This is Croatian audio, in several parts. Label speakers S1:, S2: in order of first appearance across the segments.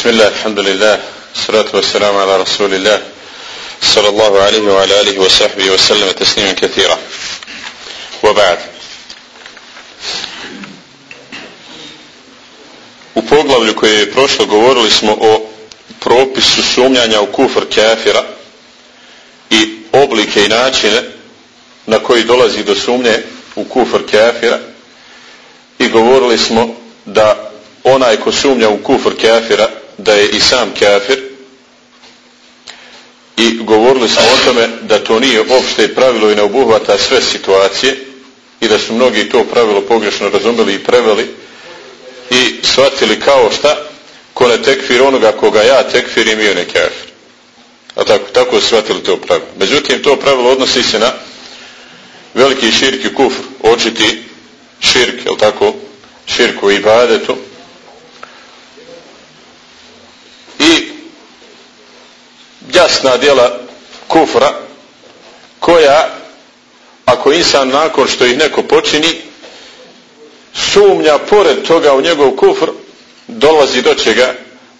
S1: بسم الله الحمد لله الصلاة والسلام على رسول الله صلى الله عليه وعلى آله وصحبه وسلم تسليما كثيرا وبعد U poglavlju koje je prošlo govorili smo o propisu sumnjanja u kufr kafira i oblike i načine na koji dolazi do sumnje u kufr kafira i govorili smo da onaj ko sumnja u kufr kafira da je i sam kafir i govorili smo o tome da to nije opšte pravilo i ne obuhvata sve situacije i da su mnogi to pravilo pogrešno razumeli i preveli i shvatili kao šta ko ne tekfir onoga koga ja tekfirim i on je kafir. A tako, tako su shvatili to pravilo. Međutim, to pravilo odnosi se na veliki širk i kufr, očiti širk, jel tako, širku i ibadetu. I jasna djela kufra koja ako insan nakon što ih neko počini sumnja pored toga u njegov kufr dolazi do čega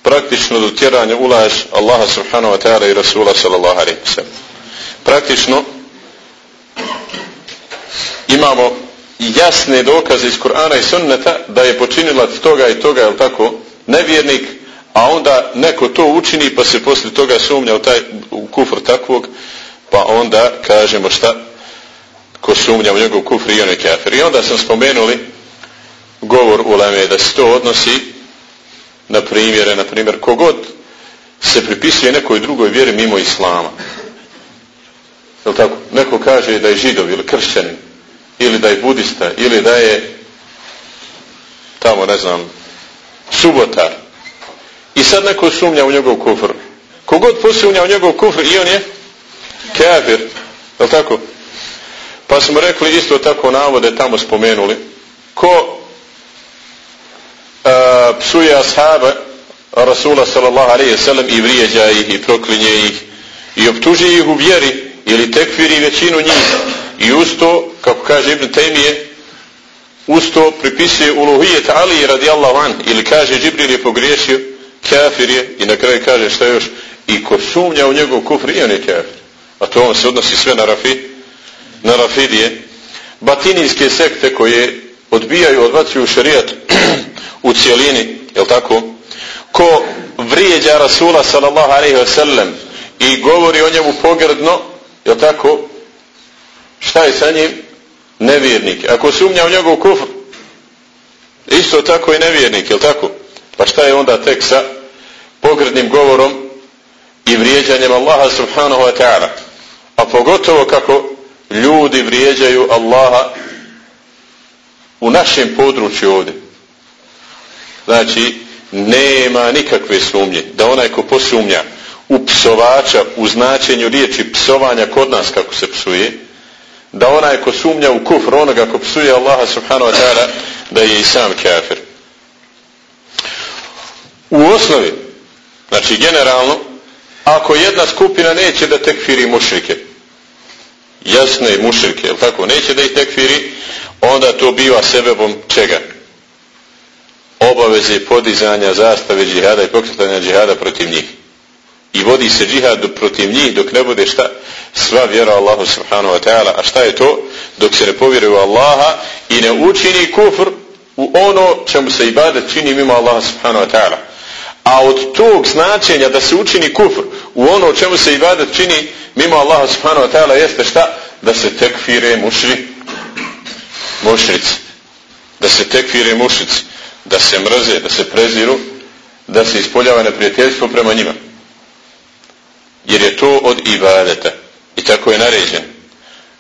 S1: praktično do tjeranja ulaž Allaha subhanahu wa ta'ala i Rasula sallallahu alaihi wa. Praktično imamo jasne dokaze iz Kur'ana i sunneta da je počinilac toga i toga, je tako, nevjernik, a onda neko to učini pa se poslije toga sumnja u, taj, u kufr takvog, pa onda kažemo šta ko sumnja u njegov kufr i on je kafir. I onda sam spomenuli govor u da se to odnosi na primjere, na primjer, kogod se pripisuje nekoj drugoj vjeri mimo Islama. Je tako? Neko kaže da je židov ili kršćanin, ili da je budista, ili da je tamo, ne znam, subotar. I sad neko sumnja u njegov kufr. Kogod posumnja u njegov kufr i on je kafir. Je tako? Pa smo rekli isto tako navode tamo spomenuli. Ko a, psuje ashaba Rasula sallallahu alaihi sallam i vrijeđa ih i proklinje ih i optuži ih u vjeri ili tekfiri većinu njih i usto, kako kaže Ibn Taymije, usto pripisuje uluhijet Ali radijallahu an ili kaže Džibril je pogriješio, kafir je i na kraju kaže šta još i ko sumnja u njegov kufr i on je kafir. A to on se odnosi sve na, rafi, na rafidije. Batinijske sekte koje odbijaju, odbacuju šarijat u cijelini, jel tako? Ko vrijeđa Rasula sallallahu alaihi wa sallam i govori o njemu pogrdno, jel tako? Šta je sa njim? Nevjernik. Ako sumnja u njegov kufr, isto tako i nevjernik, jel tako? Pa šta je onda tek sa pogrdnim govorom i vrijeđanjem Allaha subhanahu wa ta'ala? A pogotovo kako ljudi vrijeđaju Allaha u našem području ovdje. Znači, nema nikakve sumnje da onaj ko posumnja u psovača u značenju riječi psovanja kod nas kako se psuje, da onaj ko sumnja u kufr onoga ko psuje Allaha subhanahu wa ta'ala da je i sam kafir. U osnovi, znači generalno, ako jedna skupina neće da tekfiri mušrike, jasne mušrike, jel tako, neće da ih tekfiri, onda to biva sebebom čega? Obaveze podizanja zastave džihada i pokretanja džihada protiv njih. I vodi se džihad protiv njih dok ne bude šta? Sva vjera Allahu subhanahu wa ta'ala. A šta je to? Dok se ne povjeruje Allaha i ne učini kufr u ono čemu se ibadet čini mimo Allaha subhanahu wa ta'ala. A od tog značenja da se učini kufr u ono čemu se ibadet čini mimo Allaha subhanahu wa ta'ala jeste šta? Da se tekfire mušri mušrici. Da se tekfire mušrici. Da se mrze, da se preziru, da se ispoljava neprijateljstvo prema njima. Jer je to od ibadeta. I tako je naređen.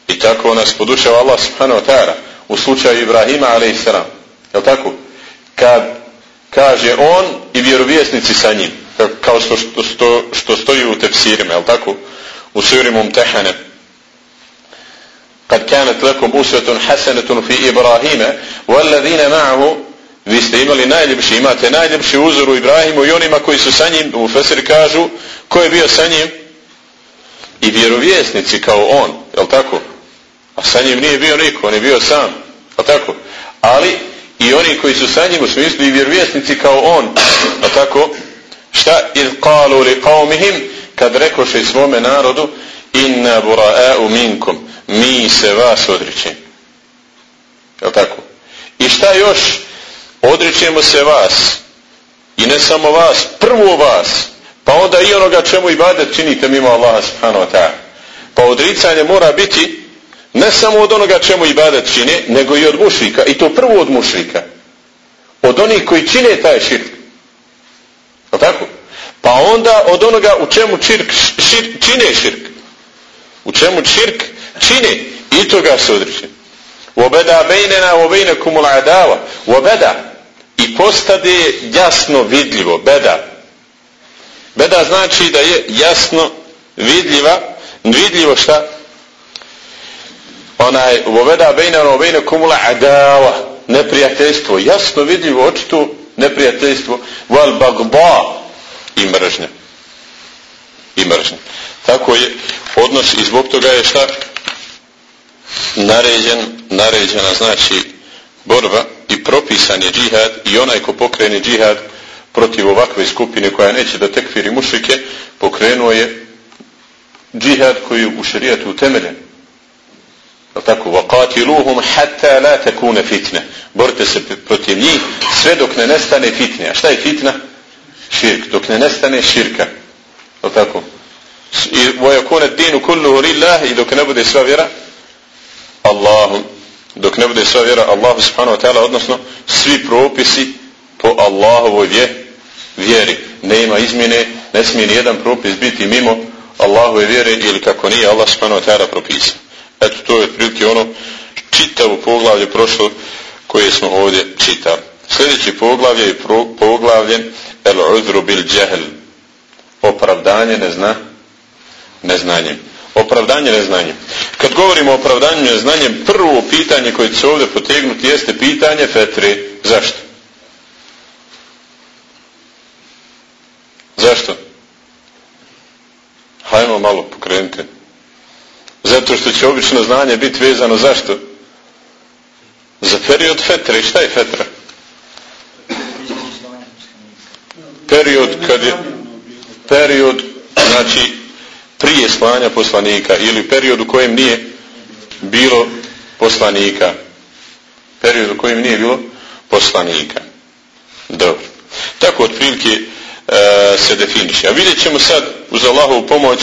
S1: I tako nas podučava Allah subhanahu wa ta'ala u slučaju Ibrahima a.s. Je tako? Kad kaže on i vjerovjesnici sa njim. Kao što, što, što, što stoji u tefsirima. Je tako? U suri Mumtehane. قد كانت لكم أسوة حسنة في إبراهيم والذين معه vi ste imali najljepši, imate najljepši uzor u Ibrahimu i onima koji su sa njim, u Fesir kažu, ko je bio sa njim? I vjerovjesnici kao on, jel tako? A sa njim nije bio niko, on je bio sam, jel tako? Ali i oni koji su sa njim u smislu i vjerovjesnici kao on, jel tako? Šta? Id qalu li qavmihim, kad rekoše svome narodu, inna bura'a'u minkum, mi se vas odričemo. Je tako? I šta još? Odričemo se vas. I ne samo vas, prvo vas. Pa onda i onoga čemu i badet činite mimo Allaha subhanahu wa ta'ala. Pa odricanje mora biti ne samo od onoga čemu ibadet čine, nego i od mušrika. I to prvo od mušrika. Od onih koji čine taj širk. O tako? Pa onda od onoga u čemu čirk, šir, čine širk. U čemu čirk čine i toga se odriče. Obeda bejnena, obejne kumula adava. Obeda. I postade jasno vidljivo. Beda. Beda znači da je jasno vidljiva, vidljivo šta? onaj uveda bejnano bejne kumula adava neprijateljstvo jasno vidljivo očito neprijateljstvo wal bagba i mržnja. I mržnja. Tako je odnos i zbog toga je šta? Naređen naređena znači borba i propisan je džihad i onaj ko pokrene džihad protiv ovakve skupine koja neće da tekfiri mušike pokrenuo je džihad koji u šerijatu utemeljen Tako, وَقَاتِلُوهُمْ حَتَّى لَا تَكُونَ fitne. Borite se protiv njih sve dok ne nestane fitne. A šta je fitna? Širk. Dok ne nestane širka. Tako. I وَيَكُونَ الدِّينُ كُلُّهُ لِلَّهِ I dok ne bude sva vjera Allahu, dok ne bude sva vjera Allahu subhanahu wa ta'ala, odnosno svi propisi po Allahovoj vje, vjeri. Ne ima izmjene, ne smije ni jedan propis biti mimo Allahove vjere ili kako nije Allah subhanahu wa ta'ala propisao. Eto, to je prilike ono čitavo poglavlje prošlo koje smo ovdje čitali. Sljedeći poglavlje je pro, poglavlje el uzru bil džehl. Opravdanje ne zna neznanjem. Opravdanje neznanjem. Kad govorimo o opravdanju neznanjem, prvo pitanje koje će se ovdje potegnuti jeste pitanje fetre. Zašto? Zašto? Hajmo malo pokrenuti. Zato što će obično znanje biti vezano zašto? Za period fetre. Šta je fetra? Period kad je period znači prije slanja poslanika ili period u kojem nije bilo poslanika. Period u kojem nije bilo poslanika. Dobro. Tako otprilike e, se definiše. A vidjet ćemo sad uz Allahovu pomoć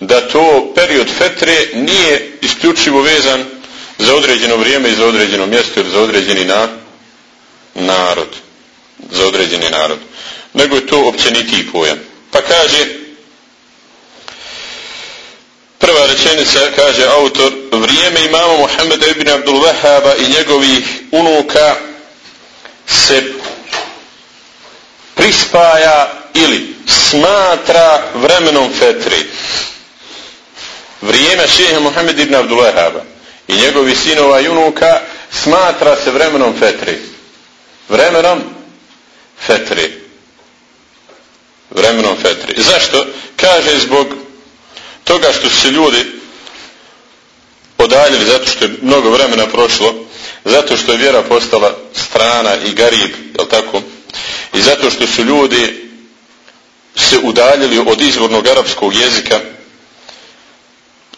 S1: da to period fetre nije isključivo vezan za određeno vrijeme i za određeno mjesto ili za određeni na, narod. Za određeni narod. Nego je to općenitiji pojam. Pa kaže Prva rečenica kaže autor vrijeme imamo Muhammeda ibn Abdul Wahaba i njegovih unuka se prispaja ili smatra vremenom fetri. Vrijeme šeha Muhammed ibn Abdul Wahaba i njegovih sinova i unuka smatra se vremenom fetri. Vremenom fetri. Vremenom fetri. Zašto? Kaže zbog toga što su se ljudi odaljili zato što je mnogo vremena prošlo, zato što je vjera postala strana i garib, jel tako? I zato što su ljudi se udaljili od izvornog arapskog jezika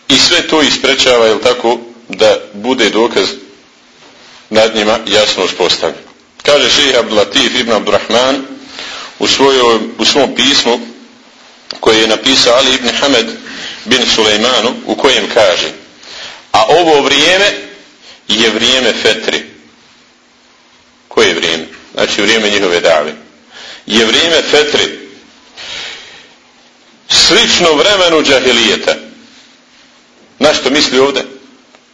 S1: i sve to isprečava, jel tako, da bude dokaz nad njima jasno uspostavljeno. Kaže šeha ibn Abdurrahman u, svojoj, u svom pismu koje je napisao Ali ibn Hamed bin Sulejmanu u kojem kaže a ovo vrijeme je vrijeme fetri koje je vrijeme? znači vrijeme njihove dave je vrijeme fetri slično vremenu džahilijeta na što misli ovdje?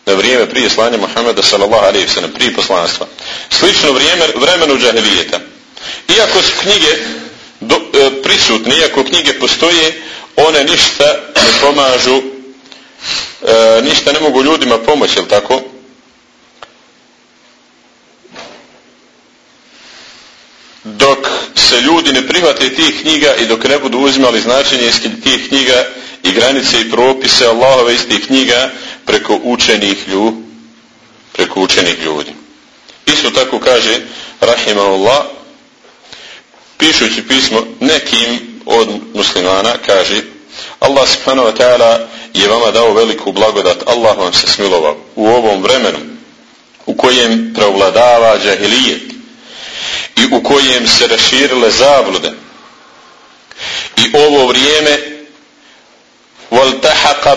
S1: na vrijeme prije slanja Muhammeda sallallahu alaihi sallam prije poslanstva slično vrijeme vremenu džahilijeta iako su knjige do, e, prisutne, iako knjige postoje one ništa ne pomažu e, ništa ne mogu ljudima pomoći, jel tako? Dok se ljudi ne prihvate tih knjiga i dok ne budu uzimali značenje iz tih knjiga i granice i propise Allahove iz tih knjiga preko učenih ljudi preko učenih ljudi. Isto tako kaže Rahimahullah pišući pismo nekim od muslimana kaže Allah subhanahu wa ta'ala je vama dao veliku blagodat Allah vam se smilovao u ovom vremenu u kojem preovladava džahilijet i u kojem se raširile zablude. I ovo vrijeme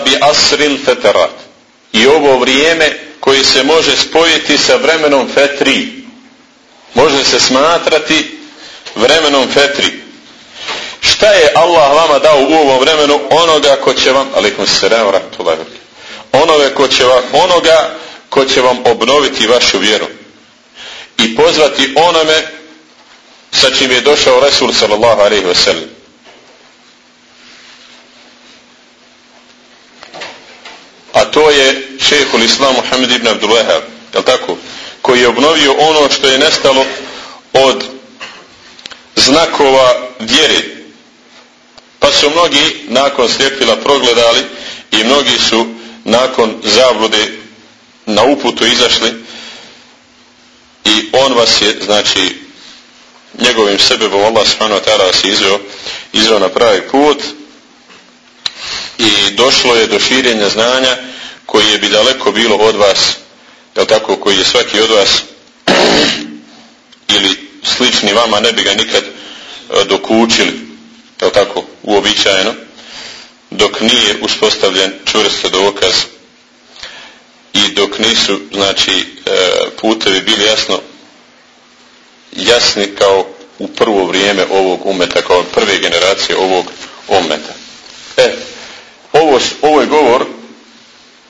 S1: bi asril fetarat i ovo vrijeme koje se može spojiti sa vremenom fetri može se smatrati vremenom fetri šta je Allah vama dao u ovom vremenu? Onoga ko će vam alaikum salam onoga ko će vam onoga ko će vam obnoviti vašu vjeru i pozvati onome sa čim je došao Resul sallallahu alaihi wa sallam a to je šehhul Islam Muhammed ibn Abdul Wahab, je tako? Koji je obnovio ono što je nestalo od znakova vjere. Pa su mnogi nakon slijepila progledali i mnogi su nakon zablude na uputu izašli i on vas je, znači, njegovim sebebom Allah subhanahu wa ta'ala je izveo, izveo na pravi put i došlo je do širenja znanja koji je bi daleko bilo od vas, jel tako, koji je svaki od vas ili slični vama ne bi ga nikad e, dokučili, jel tako, uobičajeno, dok nije uspostavljen čvrsto dokaz i dok nisu, znači, e, putevi bili jasno jasni kao u prvo vrijeme ovog umeta, kao prve generacije ovog umeta. E, ovo, ovo je govor,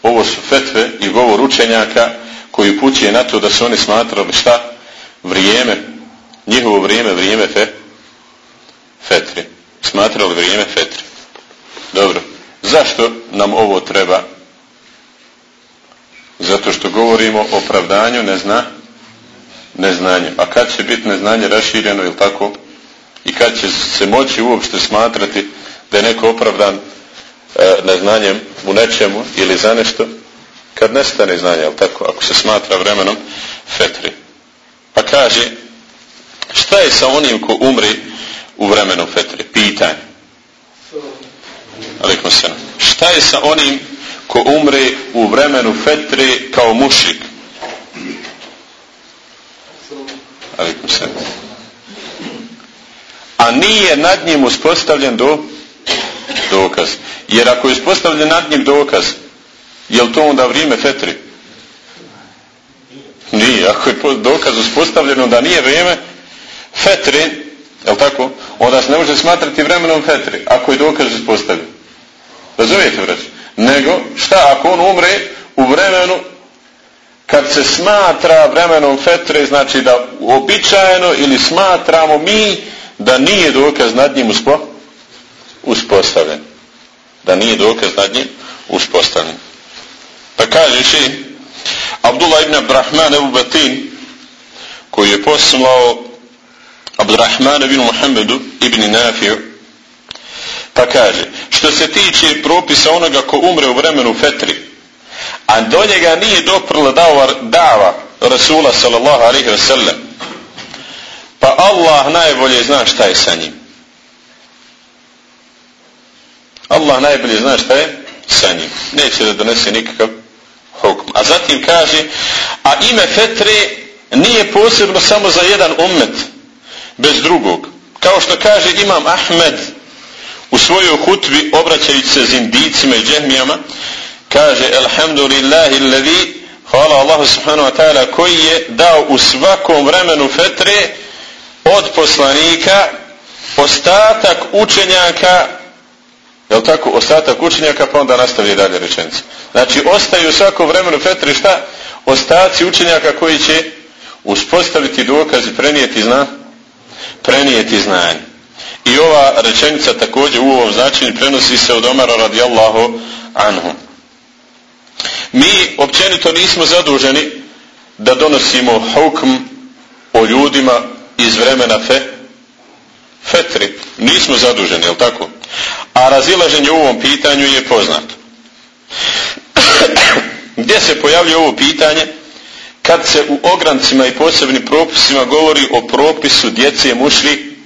S1: ovo su fetve i govor učenjaka koji upućuje na to da su oni smatrali šta? Vrijeme, njihovo vrijeme, vrijeme fe, fetri. Smatrali vrijeme fetri. Dobro. Zašto nam ovo treba? Zato što govorimo o opravdanju nezna, neznanje. A kad će biti neznanje rašireno ili tako? I kad će se moći uopšte smatrati da je neko opravdan e, neznanjem u nečemu ili za nešto? Kad nestane znanje, ali tako? Ako se smatra vremenom fetri. Pa kaže, šta je sa onim ko umri u vremenu fetri? Pitanje. Alikum se. Šta je sa onim ko umre u vremenu fetri kao mušik? Alikum se. A nije nad njim uspostavljen do dokaz. Jer ako je uspostavljen nad njim dokaz, je li to onda vrijeme fetri? Nije. Ako je dokaz uspostavljeno da nije vrijeme fetri, je tako? Onda se ne može smatrati vremenom fetri, ako je dokaz uspostavljen. Razumijete, vreći? Nego, šta ako on umre u vremenu kad se smatra vremenom fetre, znači da uobičajeno ili smatramo mi da nije dokaz nad njim uspostavljen. Da nije dokaz nad njim uspostavljen. Pa kaže še Abdullah ibn Abdurrahman Ebu Batin koji je poslao Abdurrahman ibn Muhammedu ibn Nafiju pa kaže što se tiče propisa onoga ko umre u vremenu fetri a do njega nije doprla dava, Rasula sallallahu alaihi wa sallam. Pa Allah najbolje zna šta je sa njim. Allah najbolje zna šta je sa njim. Neće da donese nikakav hukm a zatim kaže a ime fetre nije posebno samo za jedan ummet bez drugog. Kao što kaže imam Ahmed u svojoj hutbi obraćajući se zindicima i džehmijama kaže alhamdulillahi alladhi hvala Allahu subhanahu wa ta'ala koji je dao u svakom vremenu fetre od poslanika ostatak učenjaka je tako ostatak učenjaka pa onda nastavi dalje rečenica znači ostaju u svakom vremenu fetre šta? Ostaci učenjaka koji će uspostaviti dokaz i prenijeti zna prenijeti znanje. I ova rečenica također u ovom značenju prenosi se od Omara radijallahu anhu mi općenito nismo zaduženi da donosimo hukm o ljudima iz vremena fe, fetri. Nismo zaduženi, jel tako? A razilaženje u ovom pitanju je poznato. Gdje se pojavljuje ovo pitanje? Kad se u ograncima i posebnim propisima govori o propisu djece mušli,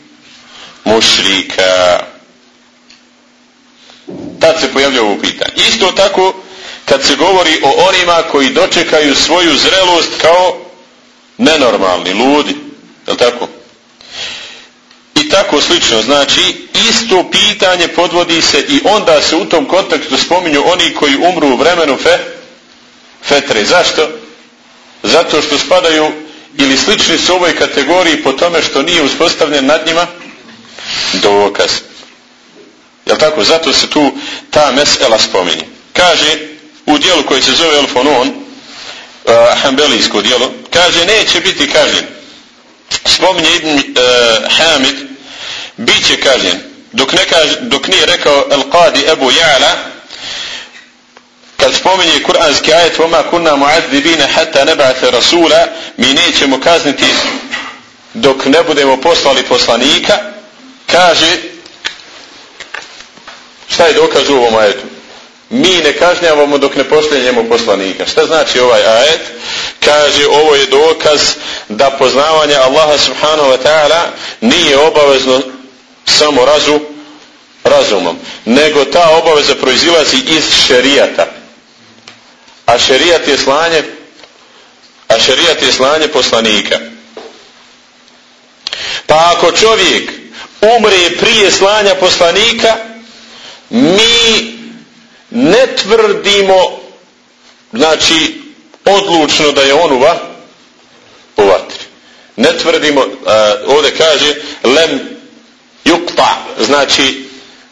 S1: mušrika. Sad se pojavlja ovo pitanje. Isto tako kad se govori o onima koji dočekaju svoju zrelost kao nenormalni, ludi. Je tako? I tako slično. Znači, isto pitanje podvodi se i onda se u tom kontekstu spominju oni koji umru u vremenu fe, fetre. Zašto? Zato što spadaju ili slični su ovoj kategoriji po tome što nije uspostavljen nad njima dokaz. Jel tako? Zato se tu ta mesela spominje. Kaže u dijelu koji se zove Elfonon, uh, Hanbelijsko dijelo, kaže neće biti kažnjen. Spominje Ibn uh, Hamid, bit će kažnjen. Dok, ne kaže, dok nije rekao El Qadi Ebu Ja'la, kad spominje kuranski ajet وَمَا كُنَّا مُعَذِّبِينَ حَتَّى نَبَعَثَ رَسُولَ mi nećemo kazniti dok ne budemo poslali poslanika kaže šta je dokaz u ovom ajetu mi ne kažnjavamo dok ne pošljenjemo poslanika. Šta znači ovaj ajet? Kaže ovo je dokaz da poznavanje Allaha subhanahu wa ta'ala nije obavezno samo razum razumom nego ta obaveza proizilazi iz šerijata. A šerijat je slanje a šerijat je slanje poslanika. Pa ako čovjek umre prije slanja poslanika mi ne tvrdimo znači odlučno da je on u, va, u vatri. Ne tvrdimo uh, ovdje kaže lem yukta znači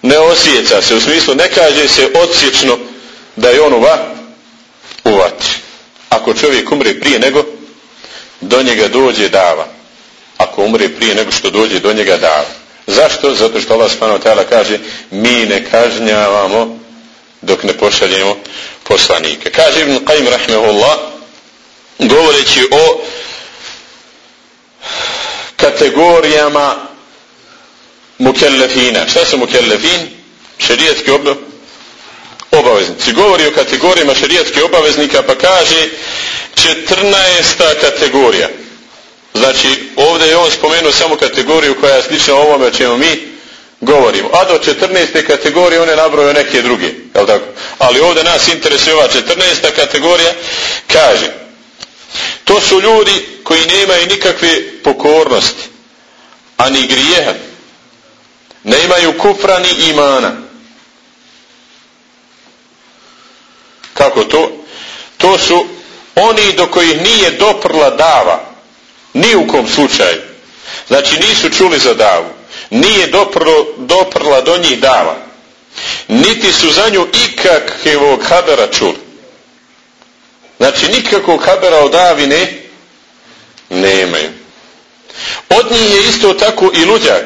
S1: ne osjeća se u smislu ne kaže se odsječno da je on u, va, u vatri. Ako čovjek umre prije nego do njega dođe dava. Ako umre prije nego što dođe do njega dava. Zašto? zato što Allah subhanahu kaže mi ne kažnjavamo dok ne pošaljemo poslanike kaže Ibn Qaim rahmehullah govoreći o kategorijama mukellefina šta su mukellefin? šerijetski obaveznici govori o kategorijama šerijatskih obaveznika pa kaže 14. kategorija znači ovdje je on spomenuo samo kategoriju koja je slična ovome o čemu mi govorimo a do 14. kategorije on je nabrojio neke druge jel tako? ali ovdje nas interesuje ova 14. kategorija kaže to su ljudi koji nemaju nikakve pokornosti ani grijeha ne imaju kufra ni imana Kako to? To su oni do kojih nije doprla dava. Ni u kom slučaju. Znači nisu čuli za davu. Nije doprlo, doprla do njih dava. Niti su za nju ikakvog habera čuli. Znači nikakvog habera o davi ne nemaju. Od njih je isto tako i luđak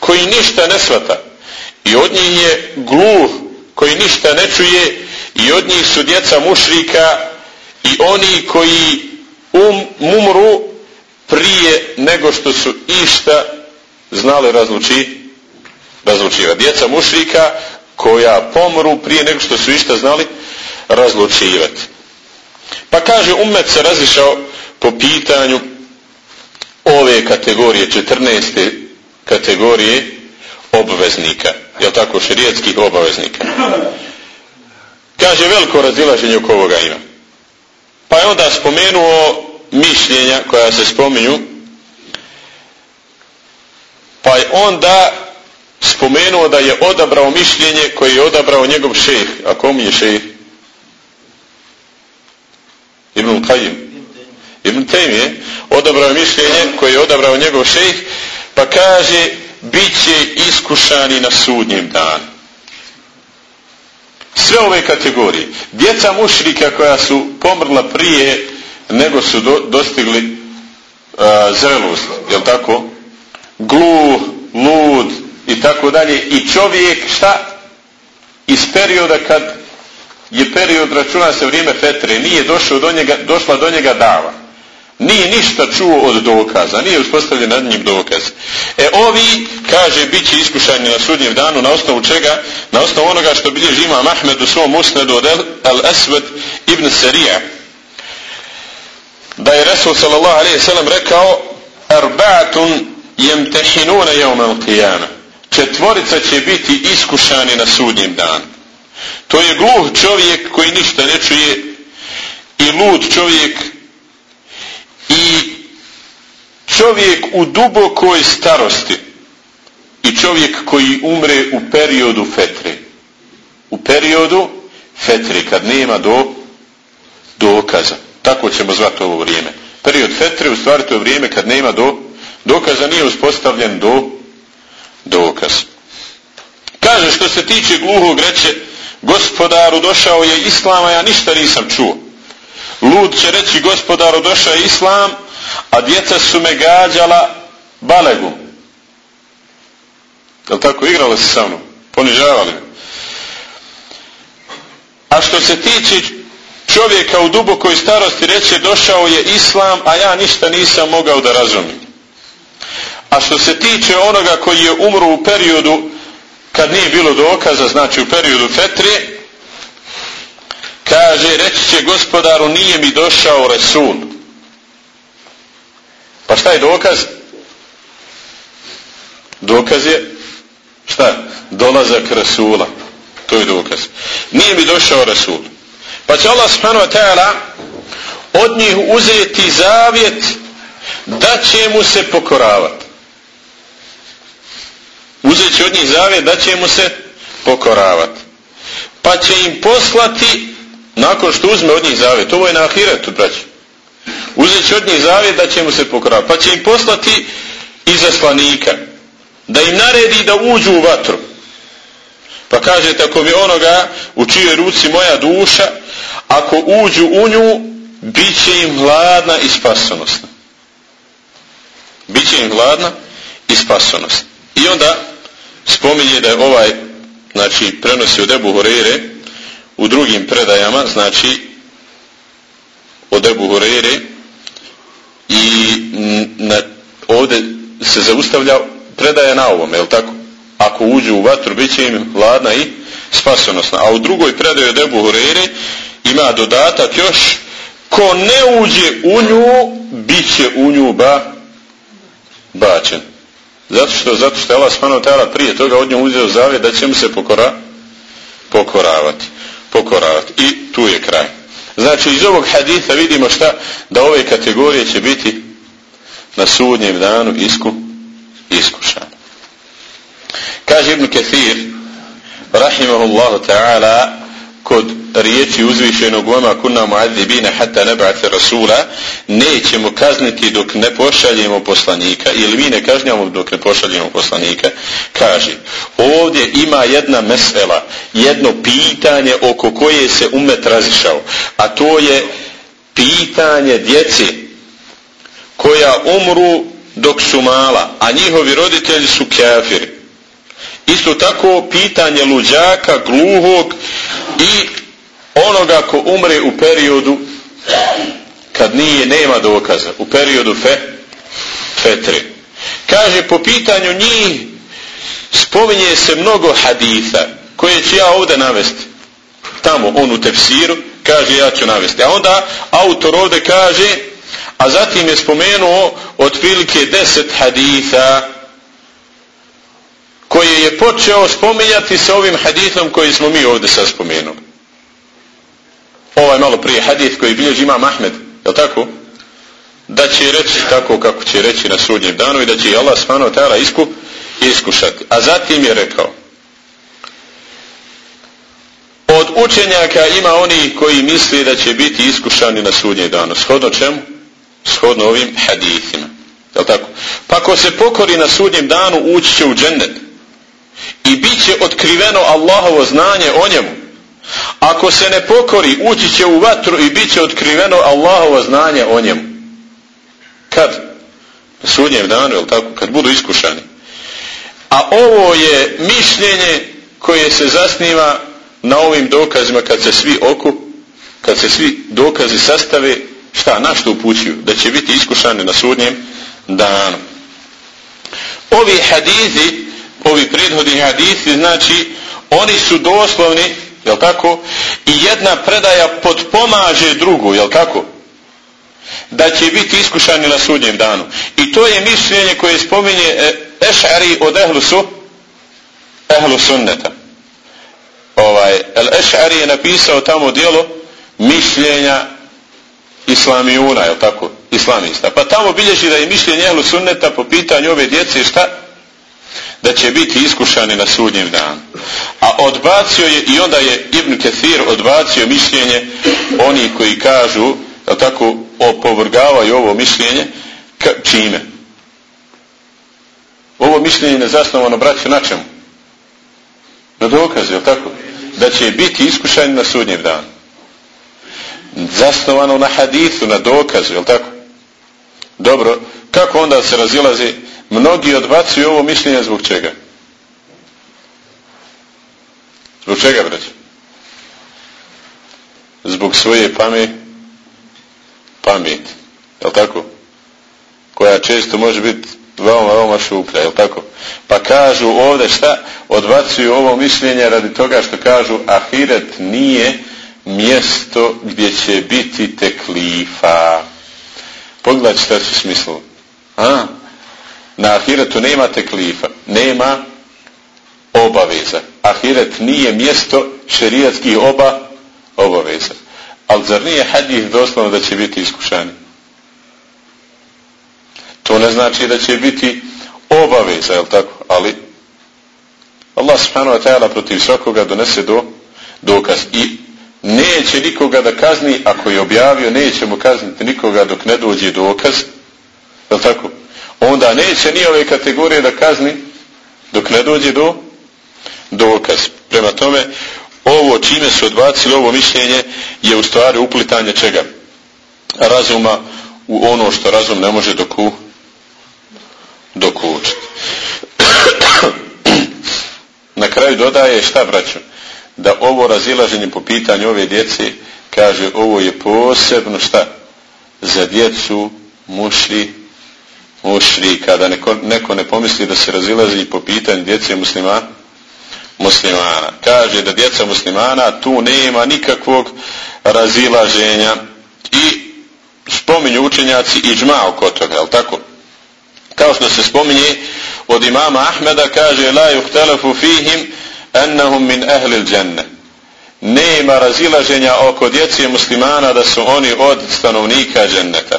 S1: koji ništa ne svata. I od njih je gluh koji ništa ne čuje i od njih su djeca mušrika i oni koji um, umru prije nego što su išta znali razluči, razlučivati. Djeca mušrika koja pomru prije nego što su išta znali razlučivati. Pa kaže, umet se razišao po pitanju ove kategorije, 14. kategorije obveznika, je tako, širijetskih obaveznika kaže veliko razilaženje oko ovoga ima. Pa je onda spomenuo mišljenja koja se spominju, pa je onda spomenuo da je odabrao mišljenje koje je odabrao njegov šejh. A kom je šejh? Ibn Qajim. Ibn je odabrao mišljenje koje je odabrao njegov šejh, pa kaže bit će iskušani na sudnjem danu sve ove kategorije. Djeca mušrika koja su pomrla prije nego su do, dostigli uh, zrelost, jel tako? Gluh, lud i tako dalje. I čovjek šta? Iz perioda kad je period računa se vrijeme fetre, nije došao do njega, došla do njega dava nije ništa čuo od dokaza, nije uspostavljen nad njim dokaz. E ovi, kaže, bit će iskušani na sudnjem danu, na osnovu čega? Na osnovu onoga što bilježi ima Mahmed u svom usnedu od Al-Aswad ibn Sarija. Da je Resul sallallahu alaihi sallam rekao Arba'atun jemtehinuna jevma al-qiyana. Četvorica će biti iskušani na sudnjem danu. To je gluh čovjek koji ništa ne čuje i lud čovjek i čovjek u dubokoj starosti i čovjek koji umre u periodu fetre. U periodu fetre, kad nema do dokaza. Tako ćemo zvati ovo vrijeme. Period fetre, u stvari to je vrijeme kad nema do dokaza, nije uspostavljen do dokaz. Kaže, što se tiče gluhog, reče, gospodaru došao je islam, a ja ništa nisam čuo. Lud će reći, gospodaru došao je islam, a djeca su me gađala balegom. Jel tako igrala se sa mnom? Ponižavali me. A što se tiče čovjeka u dubokoj starosti reće došao je islam, a ja ništa nisam mogao da razumijem. A što se tiče onoga koji je umro u periodu kad nije bilo dokaza, znači u periodu fetrije, kaže, reći će gospodaru, nije mi došao Resul. Pa šta je dokaz? Dokaz je, šta? Dolazak Rasula. To je dokaz. Nije mi došao Rasul. Pa će Allah subhanahu wa ta'ala od njih uzeti zavjet da će mu se pokoravati. Uzet će od njih zavjet da će mu se pokoravati. Pa će im poslati nakon što uzme od njih zavjet. Ovo je na ahiretu, braći. Uzet će od njih zavjet da će mu se pokoravati. Pa će im poslati izaslanika. Da im naredi da uđu u vatru. Pa kaže tako mi onoga u čijoj ruci moja duša, ako uđu u nju, bit će im hladna i spasonosna. Biće im hladna i spasonosna. I onda spominje da je ovaj, znači, prenosi od Ebu Horeire u drugim predajama, znači, od Ebu Horeire i na, ovdje se zaustavlja predaja na ovom, je li tako? ako uđu u vatru, bit će im hladna i spasonosna. A u drugoj predaju Debu Horeire ima dodatak još, ko ne uđe u nju, bit će u nju ba, bačen. Zato što, zato što je Allah smano prije toga od nju uzeo zavjet da će mu se pokora, pokoravati. Pokoravati. I tu je kraj. Znači iz ovog haditha vidimo šta? Da ove kategorije će biti na sudnjem danu isku, iskušane. Kaže Ibn Kathir, rahimahullahu ta'ala, kod riječi uzvišenog oma kunna muadzibina hatta neba'ati rasula, nećemo kazniti dok ne pošaljemo poslanika, ili mi ne kažnjamo dok ne pošaljemo poslanika, kaže, ovdje ima jedna mesela, jedno pitanje oko koje se umet razišao, a to je pitanje djeci koja umru dok su mala, a njihovi roditelji su kafiri. Isto tako pitanje luđaka, gluhog i onoga ko umre u periodu kad nije, nema dokaza, u periodu fe, fetre. Kaže, po pitanju njih spominje se mnogo haditha koje ću ja ovdje navesti. Tamo, on u tefsiru, kaže ja ću navesti. A onda autor ovdje kaže, a zatim je spomenuo otprilike deset haditha koje je počeo spominjati sa ovim hadithom koji smo mi ovdje sad spomenuli. Ovaj malo prije hadith koji bilježi imam Ahmed, je tako? Da će reći tako kako će reći na sudnjem danu i da će Allah smano tala isku, iskušati. A zatim je rekao od učenjaka ima oni koji misli da će biti iskušani na sudnjem danu. Shodno čemu? Shodno ovim hadithima. Je tako? Pa ako se pokori na sudnjem danu ući će u džennet i bit će otkriveno Allahovo znanje o njemu. Ako se ne pokori, ući će u vatru i bit će otkriveno Allahovo znanje o njemu. Kad? Na sudnjem danu, jel tako? Kad budu iskušani. A ovo je mišljenje koje se zasniva na ovim dokazima kad se svi oku, kad se svi dokazi sastave, šta, na što upućuju? Da će biti iskušani na sudnjem danu. Ovi hadizi ovi prethodni hadisi, znači oni su doslovni, jel tako? I jedna predaja potpomaže drugu, jel tako? Da će biti iskušani na sudnjem danu. I to je mišljenje koje spominje e, Eš'ari od Ehlu su, Ehlu sunneta. Ovaj, el Eš'ari je napisao tamo dijelo mišljenja islamijuna, je tako? Islamista. Pa tamo bilježi da je mišljenje ehlu sunneta po pitanju ove djece šta? Da će biti iskušani na sudnjem danu. A odbacio je, i onda je Ibn Kathir odbacio mišljenje oni koji kažu, je tako, opovrgavaju ovo mišljenje, ka, čime? Ovo mišljenje je nezasnovano, braću, na čemu? Na dokaze, je tako? Da će biti iskušani na sudnjem danu zasnovano na hadithu, na dokazu, je tako? Dobro, kako onda se razilazi? Mnogi odbacuju ovo mišljenje zbog čega? Zbog čega, braći? Zbog svoje pamet, pamet, je tako? Koja često može biti veoma, veoma šuplja, je tako? Pa kažu ovdje šta? Odbacuju ovo mišljenje radi toga što kažu ahiret nije mjesto gdje će biti teklifa. Pogledajte šta su smislu. A? Na ahiretu nema teklifa, nema obaveza. Ahiret nije mjesto šerijatskih oba obaveza. Ali zar nije hadih doslovno da će biti iskušani? To ne znači da će biti obaveza, je tako? Ali Allah subhanahu wa ta'ala protiv svakoga donese do dokaz. I neće nikoga da kazni ako je objavio, nećemo kazniti nikoga dok ne dođe dokaz, je tako? Onda neće ni ove kategorije da kazni dok ne dođe do dokaz. Prema tome, ovo čime su odbacili ovo mišljenje je u stvari uplitanje čega? Razuma u ono što razum ne može doku dokučiti. Na kraju dodaje šta braću? da ovo razilaženje po pitanju ove djece kaže ovo je posebno šta za djecu mušri mušri kada neko, neko ne pomisli da se razilazi po pitanju djece muslima muslimana. Kaže da djeca muslimana tu nema nikakvog razilaženja i spominju učenjaci i džma oko toga, je tako? Kao što se spominje od imama Ahmeda kaže la yuhtalafu fihim ennahum min ehlil dženne nema razilaženja oko djece muslimana da su oni od stanovnika dženneta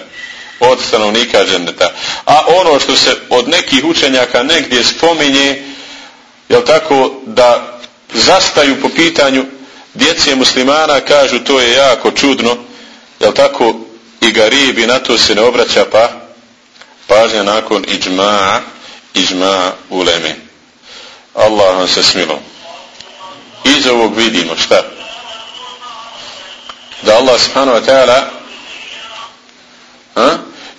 S1: od stanovnika dženneta. A ono što se od nekih učenjaka negdje spominje je tako da zastaju po pitanju djece muslimana kažu to je jako čudno je tako i garibi na to se ne obraća pa pažnja nakon iđma iđma uleme. Allah vam se smilo. Iz ovog vidimo šta? Da Allah subhanahu wa ta'ala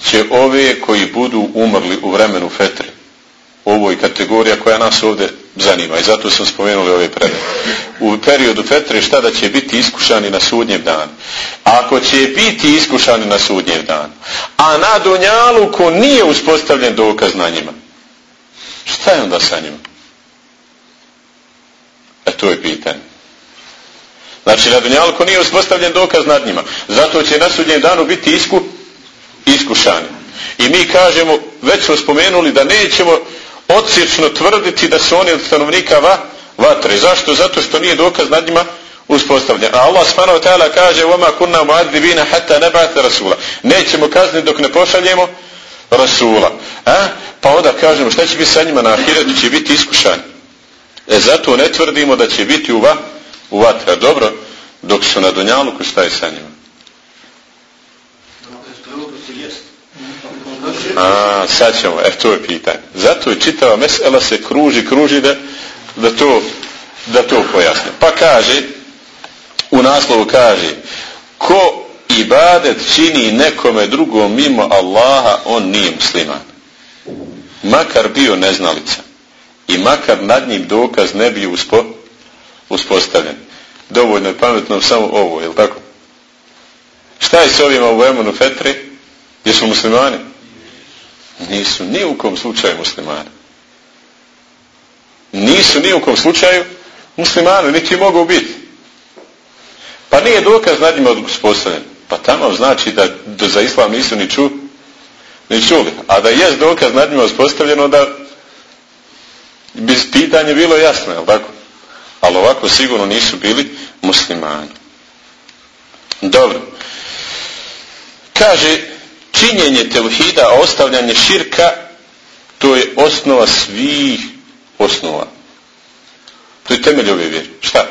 S1: će ove koji budu umrli u vremenu fetre ovo je kategorija koja nas ovdje zanima i zato sam spomenuli ove predaje u periodu fetre šta da će biti iskušani na sudnjem danu ako će biti iskušani na sudnjem danu a na Dunjalu ko nije uspostavljen dokaz na njima šta je onda sa njima E to je pitanje. Znači na Dunjalku nije uspostavljen dokaz nad njima. Zato će na sudnjem danu biti isku, iskušani. I mi kažemo, već smo spomenuli da nećemo odsječno tvrditi da su oni od stanovnika va, vatre. Zašto? Zato što nije dokaz nad njima uspostavljen. A Allah subhanahu wa ta'ala kaže وَمَا كُنَّا مُعَدِّبِينَ حَتَّى نَبَعْتَ رَسُولَ Nećemo kazniti dok ne pošaljemo Rasula. A? Pa onda kažemo šta će biti sa njima na ahiretu? Će biti iskušani. E zato ne tvrdimo da će biti u, va, u vatra. Dobro, dok su na Dunjaluku, šta je sa njima? A, sad ćemo, e, to je pitanje. Zato je čitava mesela se kruži, kruži da, da to, da to pojasne. Pa kaže, u naslovu kaže, ko ibadet čini nekome drugom mimo Allaha, on nije musliman. Makar bio neznalica i makar nad njim dokaz ne bi uspo, uspostavljen. Dovoljno je pametno samo ovo, je li tako? Šta je s ovima u Vemonu Fetri? Gdje su muslimani? Nisu ni u kom slučaju muslimani. Nisu ni u kom slučaju muslimani, niti mogu biti. Pa nije dokaz nad njima uspostavljen. Pa tamo znači da, za islam nisu ni, ču, ni čuli. A da je dokaz nad njima uspostavljeno da bi pitanje bilo jasno, je tako? Ali ovako sigurno nisu bili muslimani. Dobro. Kaže, činjenje tevhida, a ostavljanje širka, to je osnova svih osnova. To je temelj ove vjere. Šta?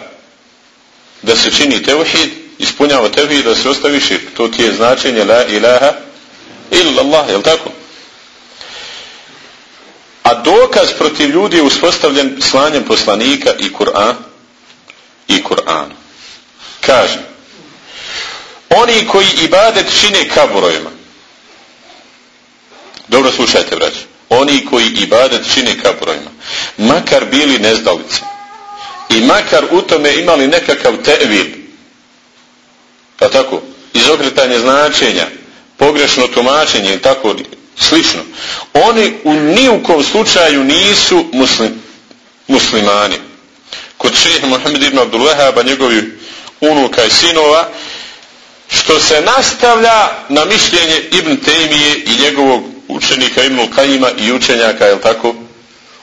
S1: Da se čini tevhid, ispunjava tevhid, da se ostavi širk. To ti je značenje la ilaha illa Allah, jel tako? A dokaz protiv ljudi je uspostavljen slanjem poslanika i Kur'an i Kur'an. Kaže, oni koji ibadet čine kaburovima. Dobro slušajte, braći. Oni koji ibadet čine kaburovima. Makar bili nezdalice. I makar u tome imali nekakav tevil. Pa tako, izokretanje značenja, pogrešno tumačenje i tako slično. Oni u nijukom slučaju nisu muslim, muslimani. Kod šeha Mohamed ibn Abdul Wahaba, njegovi unuka i sinova, što se nastavlja na mišljenje Ibn Temije i njegovog učenika Ibn Kajima i učenjaka, je tako,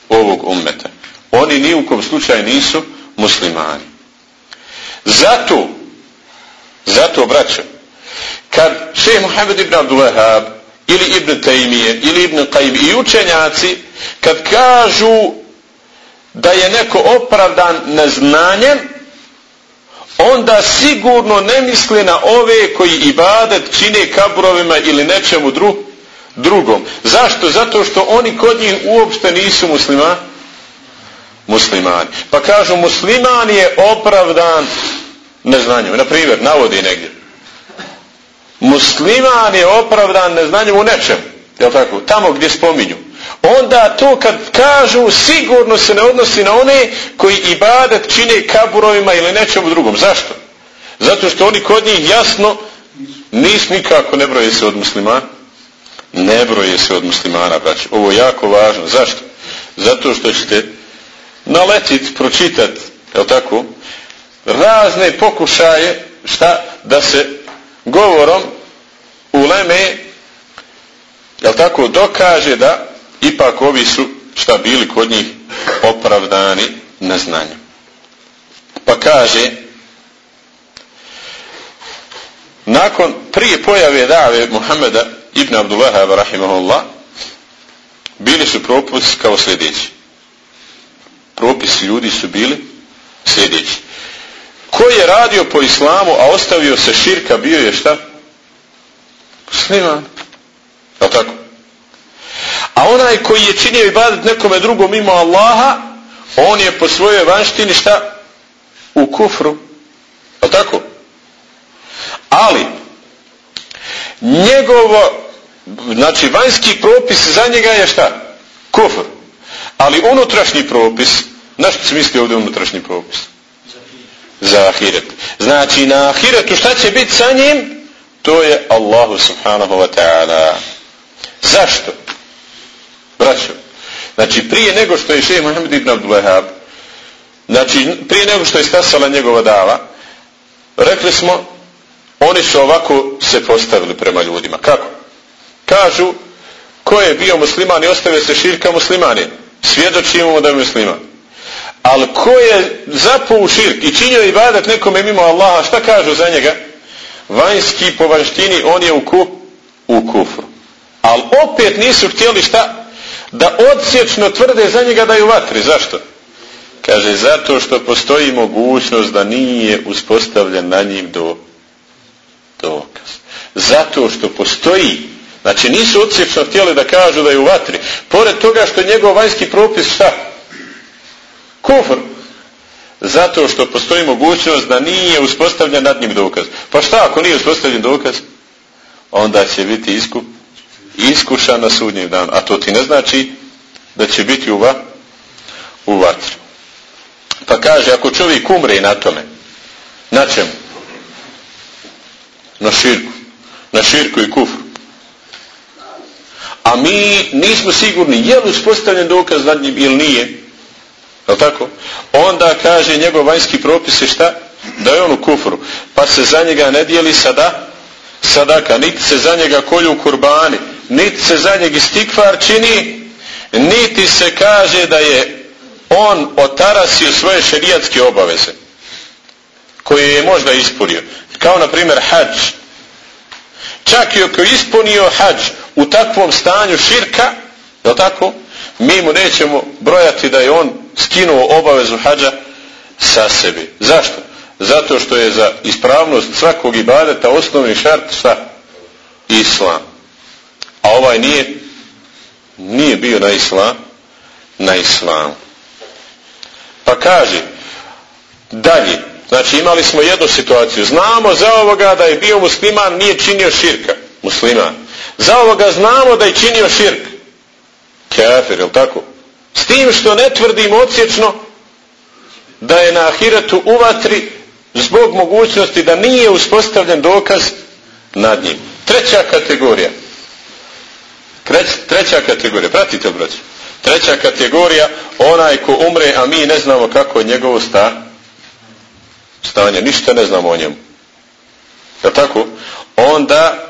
S1: ovog ummeta. Oni ni u kom slučaju nisu muslimani. Zato, zato, braćo, kad šeha Mohamed ibn Abdul Wahab ili Ibn Tejmije ili Ibn Qajim i učenjaci kad kažu da je neko opravdan neznanjem onda sigurno ne misle na ove koji ibadet čine kaburovima ili nečemu dru, drugom. Zašto? Zato što oni kod njih uopšte nisu muslima, muslimani. Pa kažu musliman je opravdan neznanjem. Na primjer, navodi negdje. Musliman je opravdan neznanjem u nečem. Jel tako? Tamo gdje spominju onda to kad kažu sigurno se ne odnosi na one koji ibadet čine kaburovima ili nečemu drugom. Zašto? Zato što oni kod njih jasno nis nikako ne broje se od muslimana. Ne broje se od muslimana. Ovo je jako važno. Zašto? Zato što ćete naletit, pročitat, je tako, razne pokušaje šta da se govorom u leme jel tako, dokaže da ipak ovi su šta bili kod njih opravdani na znanju. Pa kaže nakon prije pojave dave Muhammeda ibn Abdullaha rahimahullah bili su propis kao sljedeći. Propisi ljudi su bili sljedeći. Ko je radio po islamu, a ostavio se širka, bio je šta? Musliman. Je tako? A onaj koji je činio ibadet nekome drugom mimo Allaha, on je po svojoj vanštini šta? U kufru. Je tako? Ali, njegovo, znači vanjski propis za njega je šta? Kufr. Ali unutrašnji propis, na što se misli ovdje unutrašnji propis? Za ahiret. Znači na ahiretu šta će biti sa njim? To je Allahu subhanahu wa ta'ala. Zašto? Braćo, znači prije nego što je šeha Mohamed ibn Abdul Wahab, znači prije nego što je stasala njegova dava, rekli smo, oni su ovako se postavili prema ljudima. Kako? Kažu, ko je bio musliman i ostavio se širka muslimani, svjedočimo da je musliman. Ali ko je zapao u širk i činio i badat nekome mimo Allaha, šta kažu za njega? Vanjski po vanštini, on je u, ku, u kufru. Ali opet nisu htjeli šta? da odsječno tvrde za njega da je u vatri. Zašto? Kaže, zato što postoji mogućnost da nije uspostavljen na njim do dokaz. Zato što postoji Znači nisu odsječno htjeli da kažu da je u vatri. Pored toga što je njegov vanjski propis šta? Kufr. Zato što postoji mogućnost da nije uspostavljen nad njim dokaz. Pa šta ako nije uspostavljen dokaz? Onda će biti iskup iskušan na sudnji dan. A to ti ne znači da će biti u, va, u vatru. Pa kaže, ako čovjek umre na tome, na čemu? Na širku. Na širku i kufru. A mi nismo sigurni je li uspostavljen dokaz nad njim ili nije. Je tako? Onda kaže njegov vanjski propis je šta? Da je on u kufru. Pa se za njega ne dijeli sada sadaka. Niti se za njega kolju kurbani niti se za njeg istikvar čini, niti se kaže da je on otarasio svoje šerijatske obaveze koje je možda ispunio. Kao na primjer hađ. Čak i ako je ispunio hađ u takvom stanju širka, je tako? Mi mu nećemo brojati da je on skinuo obavezu hađa sa sebi. Zašto? Zato što je za ispravnost svakog ibadeta osnovni šart šta? Islam. A ovaj nije nije bio na islam na islam. Pa kaže dalje, znači imali smo jednu situaciju, znamo za ovoga da je bio musliman, nije činio širka, musliman. Za ovoga znamo da je činio širk. Kafir, je tako? S tim što ne tvrdim odsječno da je na ahiretu u vatri zbog mogućnosti da nije uspostavljen dokaz nad njim. Treća kategorija. Treća kategorija. Pratite, braći. Treća kategorija, onaj ko umre, a mi ne znamo kako je njegovo sta, stanje. Ništa ne znamo o njemu. Je tako? Onda